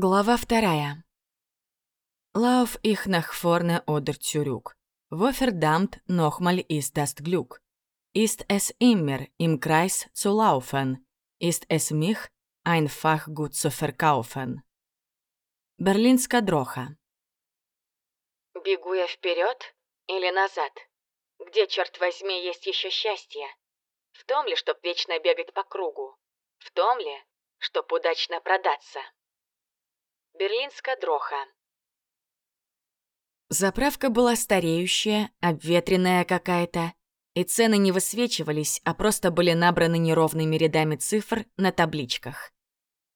Глава вторая. Ich nach vorne oder zurück. Wo verdammt nochmal ist das Glück? Ist es immer im Kreis zu laufen? Ist es mich einfach gut zu verkaufen? Берлинская дроха. Бегу я вперед или назад? Где, черт возьми, есть еще счастье? В том ли, чтоб вечно бегать по кругу? В том ли, чтоб удачно продаться? Берлинская дроха. Заправка была стареющая, обветренная какая-то, и цены не высвечивались, а просто были набраны неровными рядами цифр на табличках.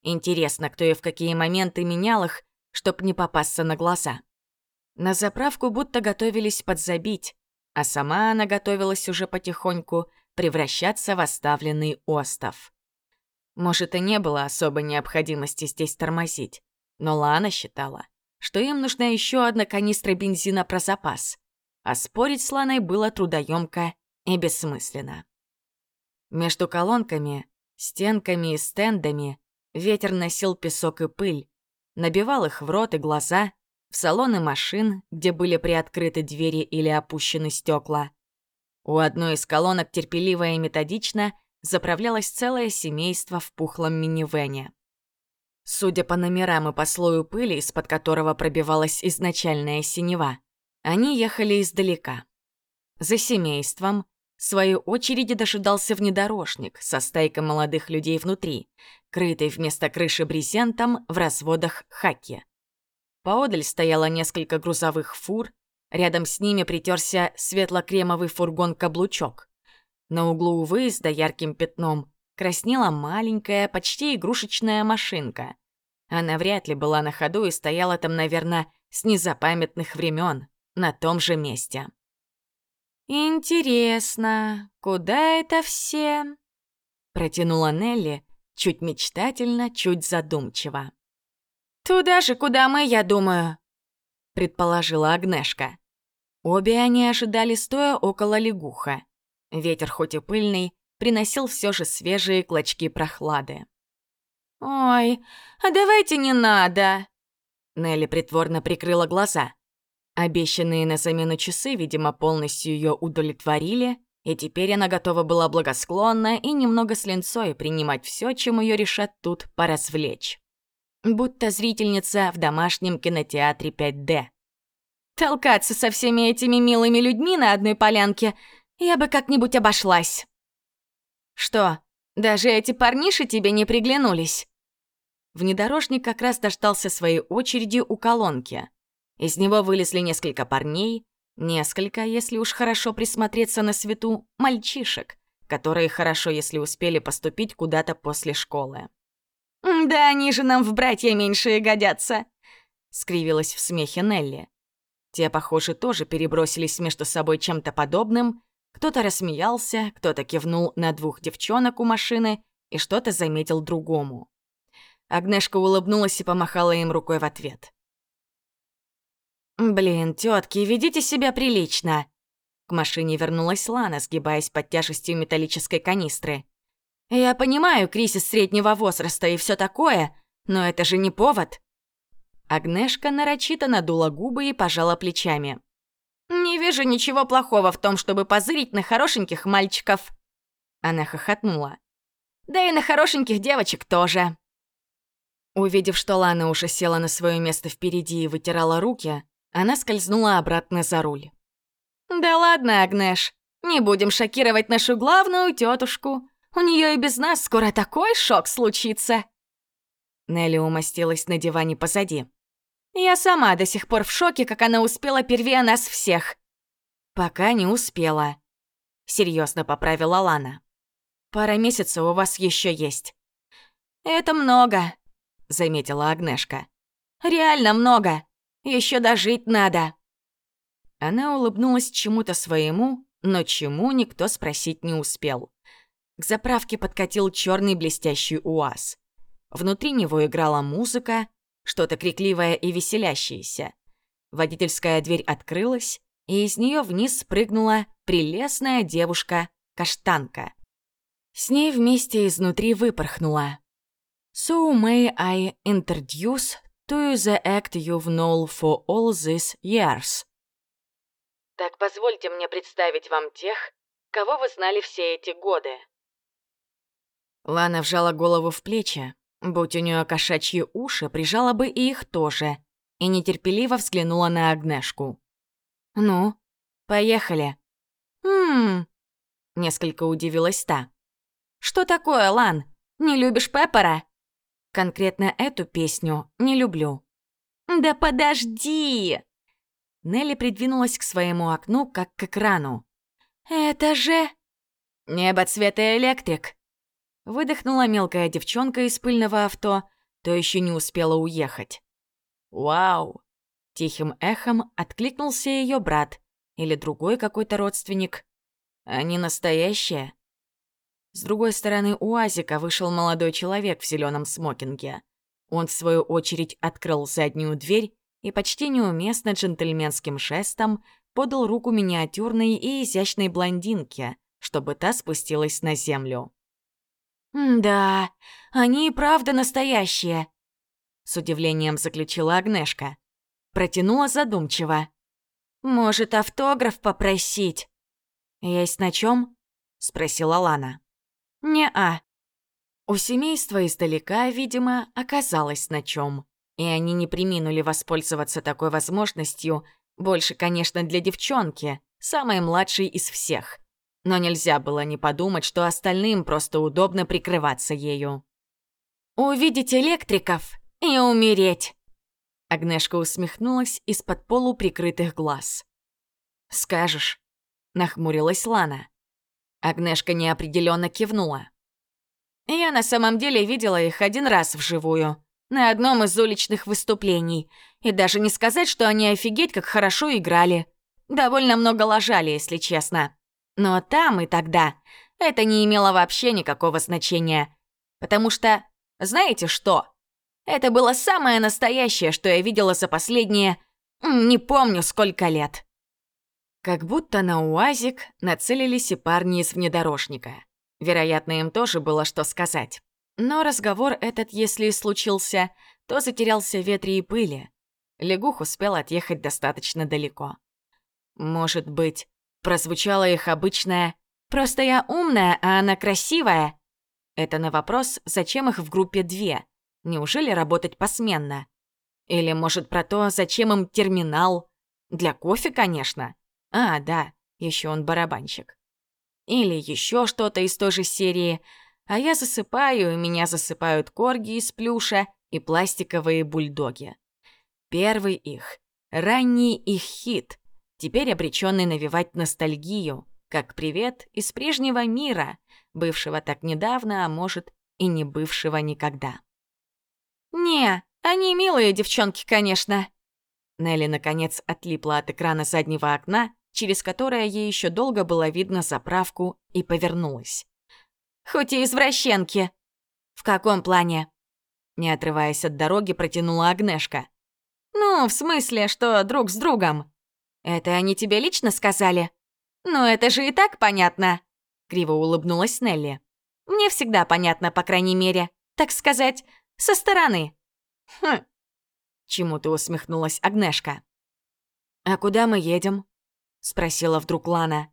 Интересно, кто и в какие моменты менял их, чтоб не попасться на глаза. На заправку будто готовились подзабить, а сама она готовилась уже потихоньку превращаться в оставленный остов. Может, и не было особой необходимости здесь тормозить. Но Лана считала, что им нужна еще одна канистра бензина про запас, а спорить с Ланой было трудоемко и бессмысленно. Между колонками, стенками и стендами ветер носил песок и пыль, набивал их в рот и глаза, в салоны машин, где были приоткрыты двери или опущены стекла. У одной из колонок терпеливо и методично заправлялось целое семейство в пухлом минивэне. Судя по номерам и по слою пыли, из-под которого пробивалась изначальная синева, они ехали издалека. За семейством, в свою очередь, дожидался внедорожник со стайкой молодых людей внутри, крытый вместо крыши брезентом в разводах хаки. Поодаль стояло несколько грузовых фур, рядом с ними притерся светло-кремовый фургон-каблучок. На углу выезда ярким пятном краснела маленькая, почти игрушечная машинка. Она вряд ли была на ходу и стояла там, наверное, с незапамятных времен, на том же месте. «Интересно, куда это все?» Протянула Нелли, чуть мечтательно, чуть задумчиво. «Туда же, куда мы, я думаю», — предположила Агнешка. Обе они ожидали, стоя около лягуха. Ветер, хоть и пыльный, приносил все же свежие клочки прохлады. «Ой, а давайте не надо!» Нелли притворно прикрыла глаза. Обещанные на замену часы, видимо, полностью ее удовлетворили, и теперь она готова была благосклонно и немного с линцой принимать все, чем ее решат тут поразвлечь. Будто зрительница в домашнем кинотеатре 5D. Толкаться со всеми этими милыми людьми на одной полянке я бы как-нибудь обошлась. Что, даже эти парниши тебе не приглянулись? Внедорожник как раз дождался своей очереди у колонки. Из него вылезли несколько парней, несколько, если уж хорошо присмотреться на свету, мальчишек, которые хорошо, если успели поступить куда-то после школы. «Да они же нам в братья меньшие годятся!» — скривилась в смехе Нелли. Те, похоже, тоже перебросились между собой чем-то подобным, кто-то рассмеялся, кто-то кивнул на двух девчонок у машины и что-то заметил другому. Агнешка улыбнулась и помахала им рукой в ответ. «Блин, тетки, ведите себя прилично!» К машине вернулась Лана, сгибаясь под тяжестью металлической канистры. «Я понимаю кризис среднего возраста и все такое, но это же не повод!» Агнешка нарочито надула губы и пожала плечами. «Не вижу ничего плохого в том, чтобы позырить на хорошеньких мальчиков!» Она хохотнула. «Да и на хорошеньких девочек тоже!» Увидев, что Лана уже села на свое место впереди и вытирала руки, она скользнула обратно за руль. «Да ладно, Агнеш, не будем шокировать нашу главную тетушку. У нее и без нас скоро такой шок случится!» Нелли умостилась на диване позади. «Я сама до сих пор в шоке, как она успела первее нас всех». «Пока не успела», — серьезно поправила Лана. «Пара месяцев у вас еще есть». «Это много», заметила Агнешка. «Реально много. Еще дожить надо». Она улыбнулась чему-то своему, но чему никто спросить не успел. К заправке подкатил черный блестящий УАЗ. Внутри него играла музыка, что-то крикливое и веселящееся. Водительская дверь открылась, и из нее вниз спрыгнула прелестная девушка-каштанка. С ней вместе изнутри выпорхнула. So may I introduce to the act you've known for all these years. Так позвольте мне представить вам тех, кого вы знали все эти годы. Лана вжала голову в плечи. Будь у нее кошачьи уши, прижала бы и их тоже. И нетерпеливо взглянула на Агнешку. «Ну, поехали». «Хм...» Несколько удивилась та. «Что такое, Лан? Не любишь Пеппера?» «Конкретно эту песню не люблю». «Да подожди!» Нелли придвинулась к своему окну, как к экрану. «Это же...» «Небо цвета электрик!» Выдохнула мелкая девчонка из пыльного авто, то еще не успела уехать. «Вау!» Тихим эхом откликнулся ее брат или другой какой-то родственник. «Они настоящие?» С другой стороны УАЗика вышел молодой человек в зеленом смокинге. Он, в свою очередь, открыл заднюю дверь и почти неуместно джентльменским жестом подал руку миниатюрной и изящной блондинке, чтобы та спустилась на землю. «Да, они и правда настоящие», — с удивлением заключила Агнешка. Протянула задумчиво. «Может, автограф попросить?» «Есть на чем? спросила Лана. «Не-а». У семейства издалека, видимо, оказалось на чем, и они не приминули воспользоваться такой возможностью, больше, конечно, для девчонки, самой младшей из всех. Но нельзя было не подумать, что остальным просто удобно прикрываться ею. «Увидеть электриков и умереть!» Агнешка усмехнулась из-под полуприкрытых глаз. «Скажешь», — нахмурилась Лана. Агнешка неопределенно кивнула. «Я на самом деле видела их один раз вживую, на одном из уличных выступлений, и даже не сказать, что они офигеть как хорошо играли. Довольно много лажали, если честно. Но там и тогда это не имело вообще никакого значения, потому что, знаете что? Это было самое настоящее, что я видела за последние... не помню сколько лет. Как будто на УАЗик нацелились и парни из внедорожника. Вероятно, им тоже было что сказать. Но разговор этот, если и случился, то затерялся в ветре и пыли. Лягух успел отъехать достаточно далеко. Может быть, прозвучало их обычное «Просто я умная, а она красивая?» Это на вопрос, зачем их в группе две? Неужели работать посменно? Или, может, про то, зачем им терминал? Для кофе, конечно. А, да, еще он барабанщик. Или еще что-то из той же серии. А я засыпаю, и меня засыпают корги из плюша и пластиковые бульдоги. Первый их, ранний их хит, теперь обреченный навевать ностальгию, как привет из прежнего мира, бывшего так недавно, а может и не бывшего никогда. «Не, они милые девчонки, конечно». Нелли, наконец, отлипла от экрана заднего окна через которое ей еще долго было видно заправку, и повернулась. «Хоть и извращенки!» «В каком плане?» Не отрываясь от дороги, протянула Агнешка. «Ну, в смысле, что друг с другом». «Это они тебе лично сказали?» «Ну, это же и так понятно!» Криво улыбнулась Нелли. «Мне всегда понятно, по крайней мере. Так сказать, со стороны». «Хм!» Чему-то усмехнулась Агнешка. «А куда мы едем?» — спросила вдруг Лана.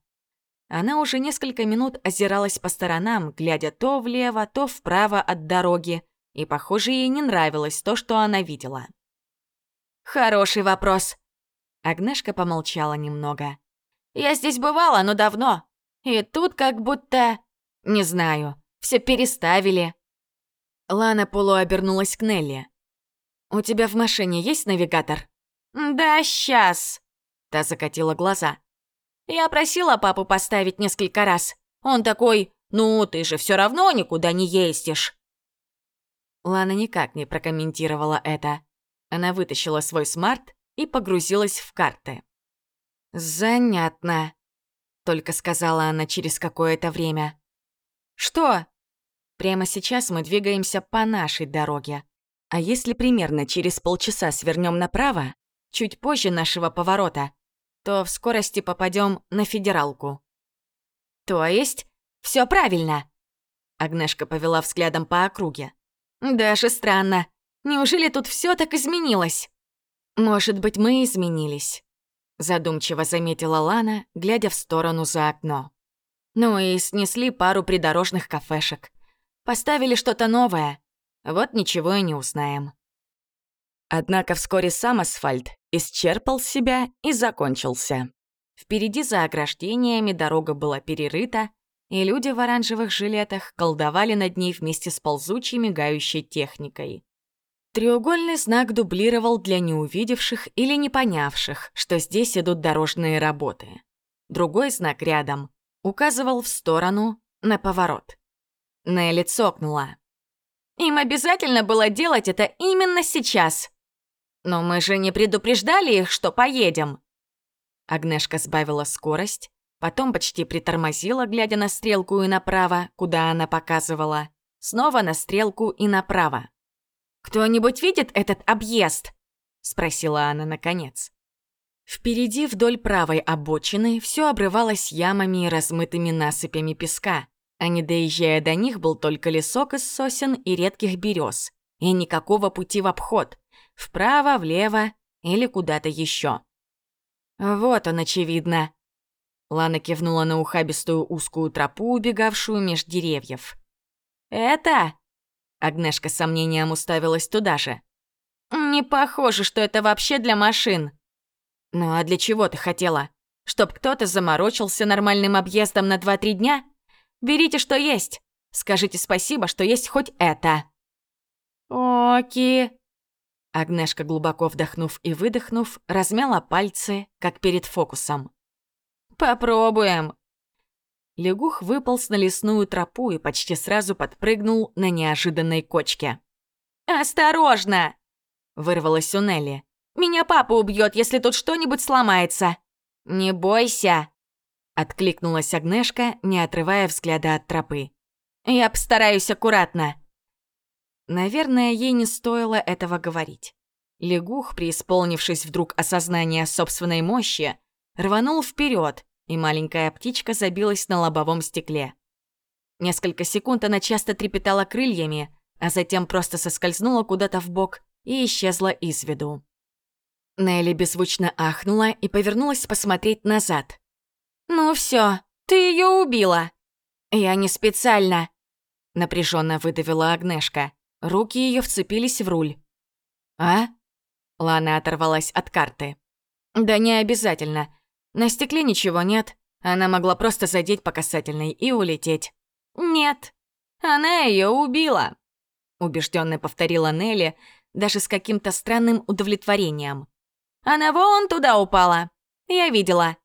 Она уже несколько минут озиралась по сторонам, глядя то влево, то вправо от дороги, и, похоже, ей не нравилось то, что она видела. «Хороший вопрос». Агнешка помолчала немного. «Я здесь бывала, но давно. И тут как будто... Не знаю, все переставили». Лана полуобернулась к Нелли. «У тебя в машине есть навигатор?» «Да, сейчас», Та закатила глаза. «Я просила папу поставить несколько раз. Он такой, ну, ты же все равно никуда не ездишь». Лана никак не прокомментировала это. Она вытащила свой смарт и погрузилась в карты. «Занятно», — только сказала она через какое-то время. «Что?» «Прямо сейчас мы двигаемся по нашей дороге. А если примерно через полчаса свернем направо, чуть позже нашего поворота, то в скорости попадем на федералку. То есть, все правильно. Агнешка повела взглядом по округе. Даже странно. Неужели тут все так изменилось? Может быть, мы изменились, задумчиво заметила Лана, глядя в сторону за окно. Ну и снесли пару придорожных кафешек. Поставили что-то новое. Вот ничего и не узнаем. Однако вскоре сам асфальт исчерпал себя и закончился. Впереди за ограждениями дорога была перерыта, и люди в оранжевых жилетах колдовали над ней вместе с ползучей мигающей техникой. Треугольный знак дублировал для неувидевших или не понявших, что здесь идут дорожные работы. Другой знак рядом указывал в сторону, на поворот. Нелли цокнула. «Им обязательно было делать это именно сейчас!» «Но мы же не предупреждали их, что поедем!» Агнешка сбавила скорость, потом почти притормозила, глядя на стрелку и направо, куда она показывала, снова на стрелку и направо. «Кто-нибудь видит этот объезд?» — спросила она наконец. Впереди вдоль правой обочины все обрывалось ямами и размытыми насыпями песка, а не доезжая до них был только лесок из сосен и редких берез, и никакого пути в обход, вправо, влево или куда-то еще. Вот он, очевидно. Лана кивнула на ухабистую узкую тропу, убегавшую меж деревьев. «Это?» Агнешка с сомнением уставилась туда же. «Не похоже, что это вообще для машин». «Ну а для чего ты хотела? Чтоб кто-то заморочился нормальным объездом на 2-3 дня? Берите, что есть. Скажите спасибо, что есть хоть это». «Оки», Агнешка, глубоко вдохнув и выдохнув, размяла пальцы, как перед фокусом. «Попробуем!» Лягух выполз на лесную тропу и почти сразу подпрыгнул на неожиданной кочке. «Осторожно!» — вырвалась у Нелли. «Меня папа убьет, если тут что-нибудь сломается!» «Не бойся!» — откликнулась Агнешка, не отрывая взгляда от тропы. «Я постараюсь аккуратно!» Наверное, ей не стоило этого говорить. Лягух, преисполнившись вдруг осознания собственной мощи, рванул вперед, и маленькая птичка забилась на лобовом стекле. Несколько секунд она часто трепетала крыльями, а затем просто соскользнула куда-то в бок и исчезла из виду. Нелли беззвучно ахнула и повернулась посмотреть назад. «Ну все, ты ее убила!» «Я не специально!» напряженно выдавила Агнешка. Руки ее вцепились в руль. «А?» Лана оторвалась от карты. «Да не обязательно. На стекле ничего нет. Она могла просто задеть по касательной и улететь». «Нет, она ее убила», — убежденно повторила Нелли, даже с каким-то странным удовлетворением. «Она вон туда упала. Я видела».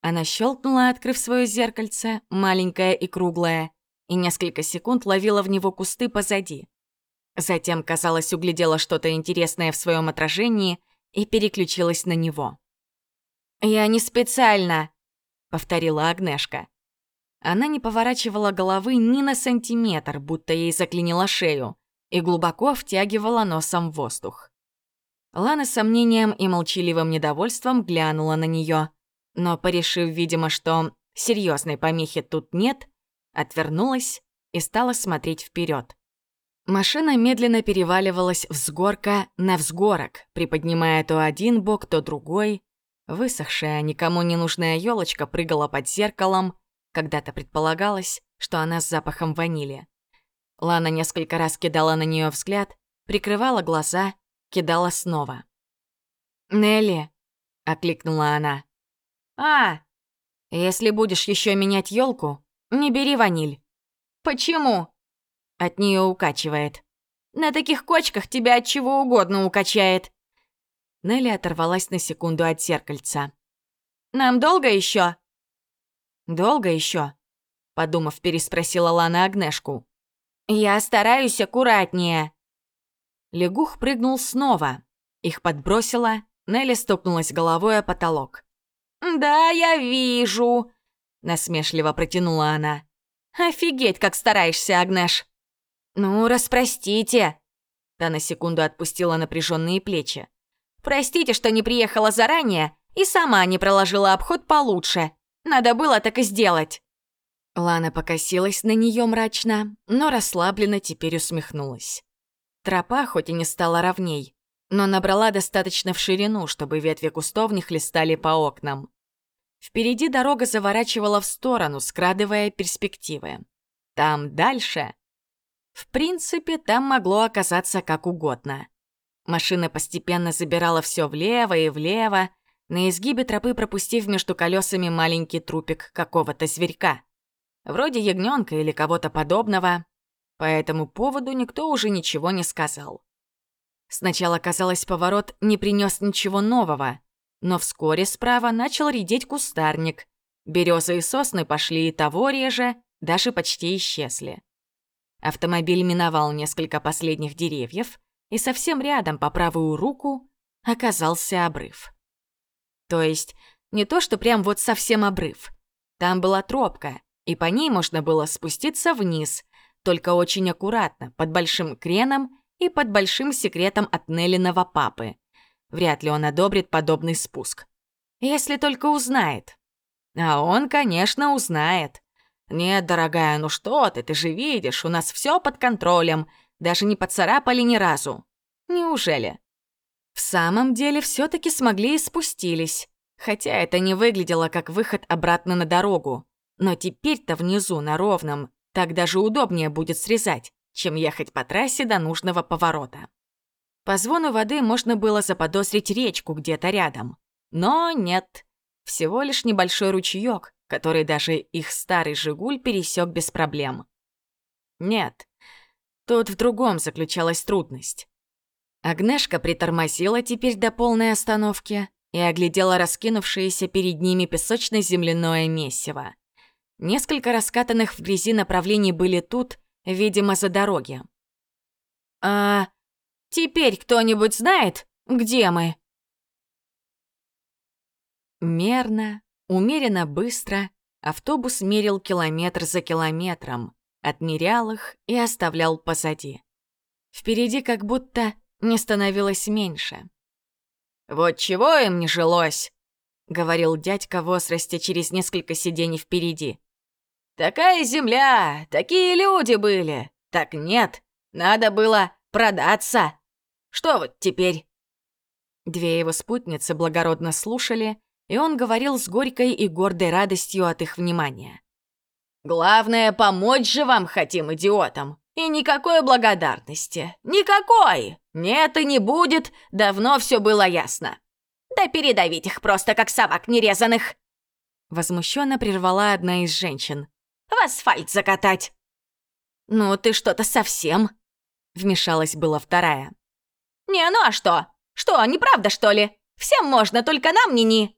Она щелкнула, открыв свое зеркальце, маленькое и круглое, и несколько секунд ловила в него кусты позади. Затем, казалось, углядела что-то интересное в своем отражении и переключилась на него. «Я не специально», — повторила Агнешка. Она не поворачивала головы ни на сантиметр, будто ей заклинила шею, и глубоко втягивала носом воздух. Лана с сомнением и молчаливым недовольством глянула на нее, но, порешив, видимо, что серьезной помехи тут нет, отвернулась и стала смотреть вперед. Машина медленно переваливалась взгорка на взгорок, приподнимая то один бок, то другой. Высохшая, никому не нужная елочка прыгала под зеркалом. Когда-то предполагалось, что она с запахом ванили. Лана несколько раз кидала на нее взгляд, прикрывала глаза, кидала снова. «Нелли!» — окликнула она. «А! Если будешь еще менять елку, не бери ваниль». «Почему?» От нее укачивает. На таких кочках тебя от чего угодно укачает. Нелли оторвалась на секунду от зеркальца. Нам долго еще? Долго еще? Подумав, переспросила Лана Агнешку. Я стараюсь аккуратнее. Лягух прыгнул снова. Их подбросило, Нелли стукнулась головой о потолок. «Да, я вижу», — насмешливо протянула она. «Офигеть, как стараешься, Агнеш!» «Ну, распростите!» Та на секунду отпустила напряженные плечи. «Простите, что не приехала заранее и сама не проложила обход получше. Надо было так и сделать». Лана покосилась на нее мрачно, но расслабленно теперь усмехнулась. Тропа хоть и не стала ровней, но набрала достаточно в ширину, чтобы ветви кустов не хлестали по окнам. Впереди дорога заворачивала в сторону, скрадывая перспективы. Там дальше... В принципе, там могло оказаться как угодно. Машина постепенно забирала все влево и влево, на изгибе тропы пропустив между колесами маленький трупик какого-то зверька. Вроде ягненка или кого-то подобного. По этому поводу никто уже ничего не сказал. Сначала, казалось, поворот не принес ничего нового, но вскоре справа начал редеть кустарник. Березы и сосны пошли и того реже, даже почти исчезли. Автомобиль миновал несколько последних деревьев, и совсем рядом, по правую руку, оказался обрыв. То есть, не то, что прям вот совсем обрыв. Там была тропка, и по ней можно было спуститься вниз, только очень аккуратно, под большим креном и под большим секретом от Неллиного папы. Вряд ли он одобрит подобный спуск. Если только узнает. А он, конечно, узнает. «Нет, дорогая, ну что ты, ты же видишь, у нас все под контролем, даже не поцарапали ни разу». Неужели? В самом деле все таки смогли и спустились, хотя это не выглядело как выход обратно на дорогу. Но теперь-то внизу, на ровном, так даже удобнее будет срезать, чем ехать по трассе до нужного поворота. По звону воды можно было заподозрить речку где-то рядом. Но нет, всего лишь небольшой ручеёк, который даже их старый «Жигуль» пересек без проблем. Нет, тут в другом заключалась трудность. Агнешка притормозила теперь до полной остановки и оглядела раскинувшееся перед ними песочно-земляное месиво. Несколько раскатанных в грязи направлений были тут, видимо, за дороги. «А теперь кто-нибудь знает, где мы?» Мерно, Умеренно быстро автобус мерил километр за километром, отмерял их и оставлял позади. Впереди как будто не становилось меньше. «Вот чего им не жилось!» — говорил дядька в возрасте через несколько сидений впереди. «Такая земля, такие люди были! Так нет, надо было продаться! Что вот теперь?» Две его спутницы благородно слушали, и он говорил с горькой и гордой радостью от их внимания. «Главное, помочь же вам хотим, идиотам! И никакой благодарности! Никакой! Нет и не будет, давно все было ясно! Да передавить их просто, как собак нерезанных!» Возмущенно прервала одна из женщин. «В асфальт закатать!» «Ну ты что-то совсем!» Вмешалась была вторая. «Не, ну а что? Что, неправда, что ли? Всем можно, только нам не-не!»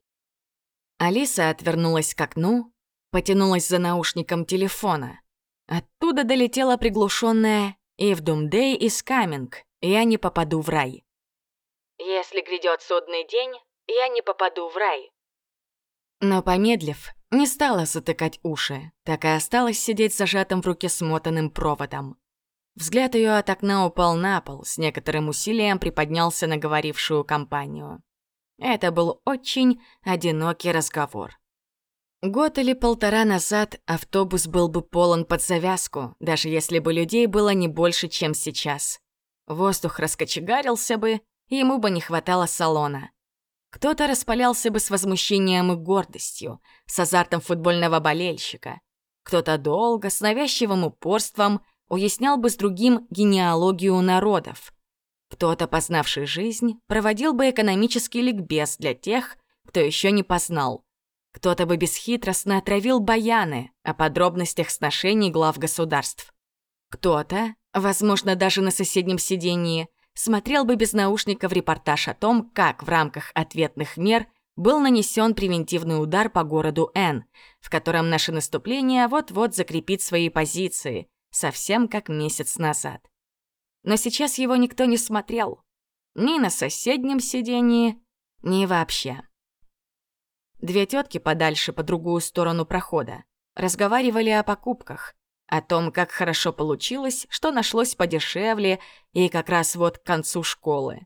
Алиса отвернулась к окну, потянулась за наушником телефона. Оттуда долетела приглушенная «If Doomday is coming, я не попаду в рай». «Если грядет судный день, я не попаду в рай». Но, помедлив, не стала затыкать уши, так и осталась сидеть зажатым в руке смотанным проводом. Взгляд ее от окна упал на пол, с некоторым усилием приподнялся на говорившую компанию. Это был очень одинокий разговор. Год или полтора назад автобус был бы полон под завязку, даже если бы людей было не больше, чем сейчас. Воздух раскочегарился бы, ему бы не хватало салона. Кто-то распалялся бы с возмущением и гордостью, с азартом футбольного болельщика. Кто-то долго, с навязчивым упорством, уяснял бы с другим генеалогию народов. Кто-то, познавший жизнь, проводил бы экономический ликбез для тех, кто еще не познал. Кто-то бы бесхитростно отравил баяны о подробностях сношений глав государств. Кто-то, возможно, даже на соседнем сидении, смотрел бы без наушников репортаж о том, как в рамках ответных мер был нанесен превентивный удар по городу Н, в котором наше наступление вот-вот закрепит свои позиции, совсем как месяц назад но сейчас его никто не смотрел. Ни на соседнем сидении, ни вообще. Две тетки подальше по другую сторону прохода разговаривали о покупках, о том, как хорошо получилось, что нашлось подешевле и как раз вот к концу школы.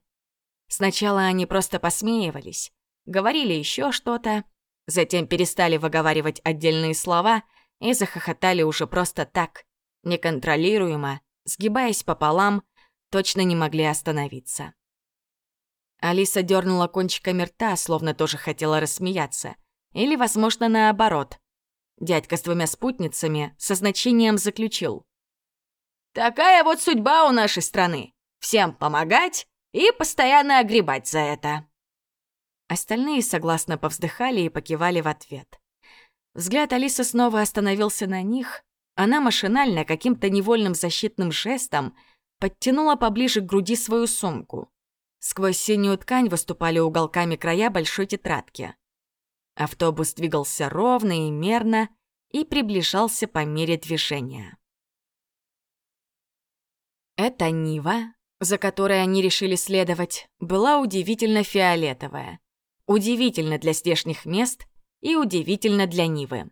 Сначала они просто посмеивались, говорили еще что-то, затем перестали выговаривать отдельные слова и захохотали уже просто так, неконтролируемо, сгибаясь пополам, точно не могли остановиться. Алиса дернула кончиками рта, словно тоже хотела рассмеяться. Или, возможно, наоборот. Дядька с двумя спутницами со значением заключил. «Такая вот судьба у нашей страны. Всем помогать и постоянно огребать за это». Остальные согласно повздыхали и покивали в ответ. Взгляд Алисы снова остановился на них. Она машинально, каким-то невольным защитным жестом, подтянула поближе к груди свою сумку. Сквозь синюю ткань выступали уголками края большой тетрадки. Автобус двигался ровно и мерно и приближался по мере движения. Эта Нива, за которой они решили следовать, была удивительно фиолетовая. Удивительно для здешних мест и удивительно для Нивы.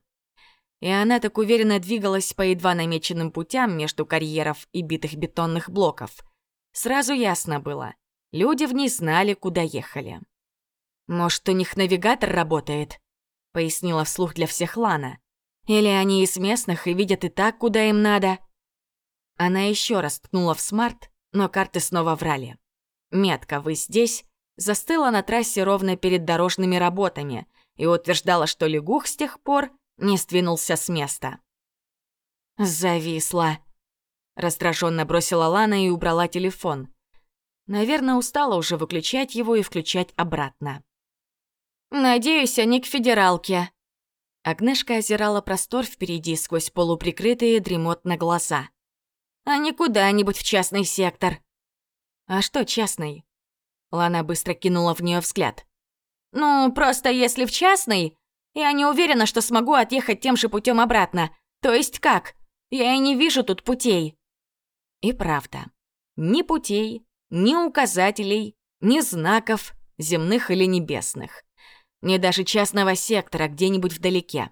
И она так уверенно двигалась по едва намеченным путям между карьеров и битых бетонных блоков. Сразу ясно было, люди в ней знали, куда ехали. «Может, у них навигатор работает?» — пояснила вслух для всех Лана. «Или они из местных и видят и так, куда им надо?» Она еще раз ткнула в смарт, но карты снова врали. Метка «Вы здесь» застыла на трассе ровно перед дорожными работами и утверждала, что лягух с тех пор не сдвинулся с места. «Зависла», — раздраженно бросила Лана и убрала телефон. Наверное, устала уже выключать его и включать обратно. «Надеюсь, они к федералке». Агнешка озирала простор впереди сквозь полуприкрытые дремотно глаза. «А не куда-нибудь в частный сектор». «А что частный?» Лана быстро кинула в нее взгляд. «Ну, просто если в частный, я не уверена, что смогу отъехать тем же путем обратно. То есть как? Я и не вижу тут путей». И правда, ни путей, ни указателей, ни знаков, земных или небесных. Ни даже частного сектора где-нибудь вдалеке.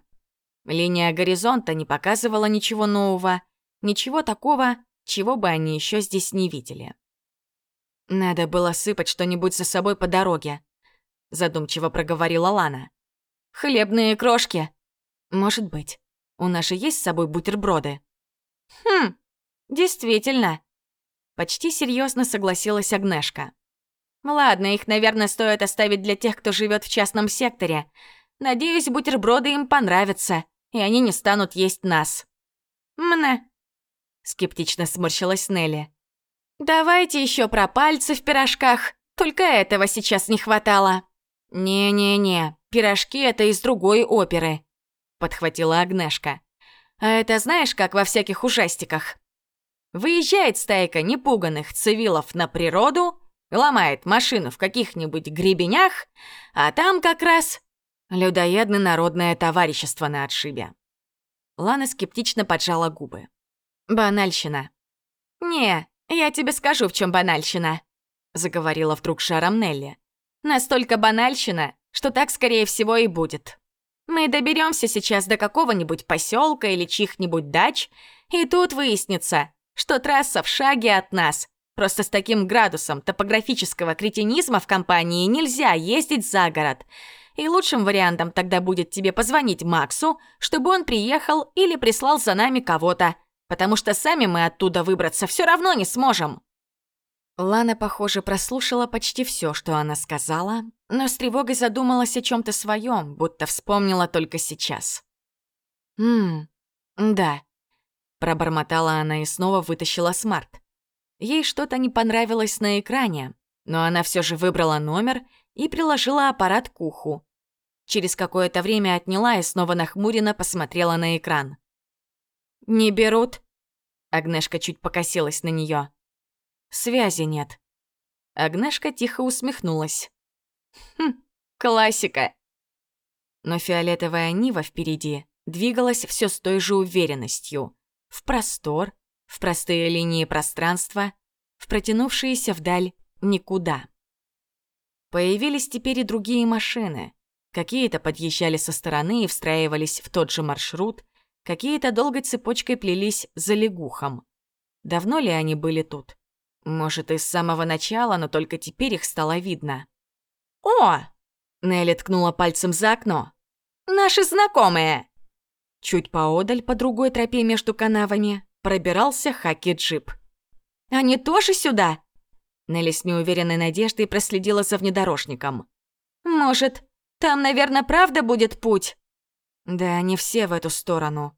Линия горизонта не показывала ничего нового, ничего такого, чего бы они еще здесь не видели. «Надо было сыпать что-нибудь за собой по дороге», задумчиво проговорила Лана. «Хлебные крошки». «Может быть. У нас же есть с собой бутерброды?» «Хм, действительно». Почти серьезно согласилась Агнешка. «Ладно, их, наверное, стоит оставить для тех, кто живет в частном секторе. Надеюсь, бутерброды им понравятся, и они не станут есть нас». «Мне», — скептично сморщилась Нелли. «Давайте еще про пальцы в пирожках. Только этого сейчас не хватало». «Не-не-не, пирожки — это из другой оперы», — подхватила Агнешка. «А это знаешь, как во всяких ужастиках? Выезжает стайка непуганных цивилов на природу, ломает машину в каких-нибудь гребенях, а там как раз людоедное народное товарищество на отшибе». Лана скептично поджала губы. «Банальщина». «Не, «Я тебе скажу, в чем банальщина», — заговорила вдруг шаром Нелли. «Настолько банальщина, что так, скорее всего, и будет. Мы доберемся сейчас до какого-нибудь поселка или чьих-нибудь дач, и тут выяснится, что трасса в шаге от нас. Просто с таким градусом топографического кретинизма в компании нельзя ездить за город. И лучшим вариантом тогда будет тебе позвонить Максу, чтобы он приехал или прислал за нами кого-то, потому что сами мы оттуда выбраться все равно не сможем». Лана, похоже, прослушала почти все, что она сказала, но с тревогой задумалась о чем то своем, будто вспомнила только сейчас. «Ммм, да», — пробормотала она и снова вытащила смарт. Ей что-то не понравилось на экране, но она все же выбрала номер и приложила аппарат к уху. Через какое-то время отняла и снова нахмуренно посмотрела на экран. «Не берут?» Агнешка чуть покосилась на нее. «Связи нет». Агнешка тихо усмехнулась. «Хм, классика». Но фиолетовая Нива впереди двигалась все с той же уверенностью. В простор, в простые линии пространства, в протянувшиеся вдаль никуда. Появились теперь и другие машины. Какие-то подъезжали со стороны и встраивались в тот же маршрут, Какие-то долгой цепочкой плелись за лягухом. Давно ли они были тут? Может, и с самого начала, но только теперь их стало видно. «О!» — Нелли ткнула пальцем за окно. «Наши знакомые!» Чуть поодаль, по другой тропе между канавами, пробирался хаки-джип. Они тоже сюда?» Нелли с неуверенной надеждой проследила за внедорожником. «Может, там, наверное, правда будет путь?» «Да не все в эту сторону».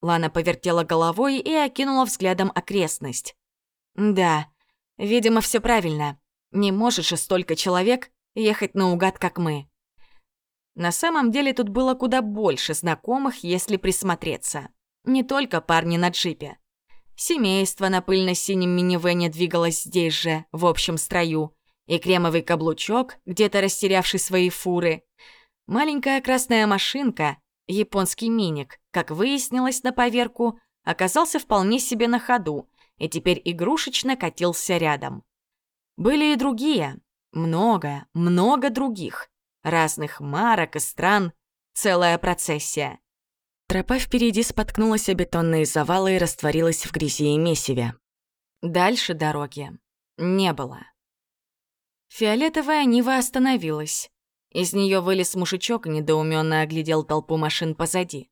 Лана повертела головой и окинула взглядом окрестность. «Да, видимо, все правильно. Не может же столько человек ехать наугад, как мы». На самом деле тут было куда больше знакомых, если присмотреться. Не только парни на джипе. Семейство на пыльно-синем минивэне двигалось здесь же, в общем строю, и кремовый каблучок, где-то растерявший свои фуры. Маленькая красная машинка, японский миник, как выяснилось на поверку, оказался вполне себе на ходу и теперь игрушечно катился рядом. Были и другие, много, много других, разных марок и стран, целая процессия. Тропа впереди споткнулась о бетонные завалы и растворилась в грязи и месиве. Дальше дороги не было. Фиолетовая Нива остановилась. Из нее вылез мужичок и недоуменно оглядел толпу машин позади.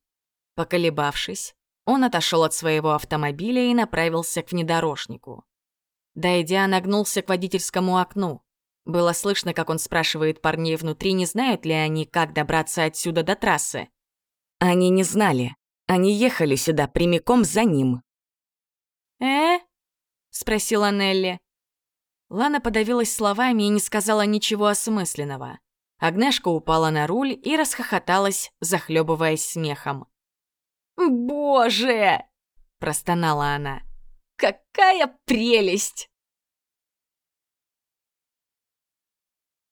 Поколебавшись, он отошел от своего автомобиля и направился к внедорожнику. Дойдя, нагнулся к водительскому окну. Было слышно, как он спрашивает парней внутри, не знают ли они, как добраться отсюда до трассы. Они не знали. Они ехали сюда прямиком за ним. «Э?» — спросила Нелли. Лана подавилась словами и не сказала ничего осмысленного. Агнешка упала на руль и расхохоталась, захлебываясь смехом. «Боже!» — простонала она. «Какая прелесть!»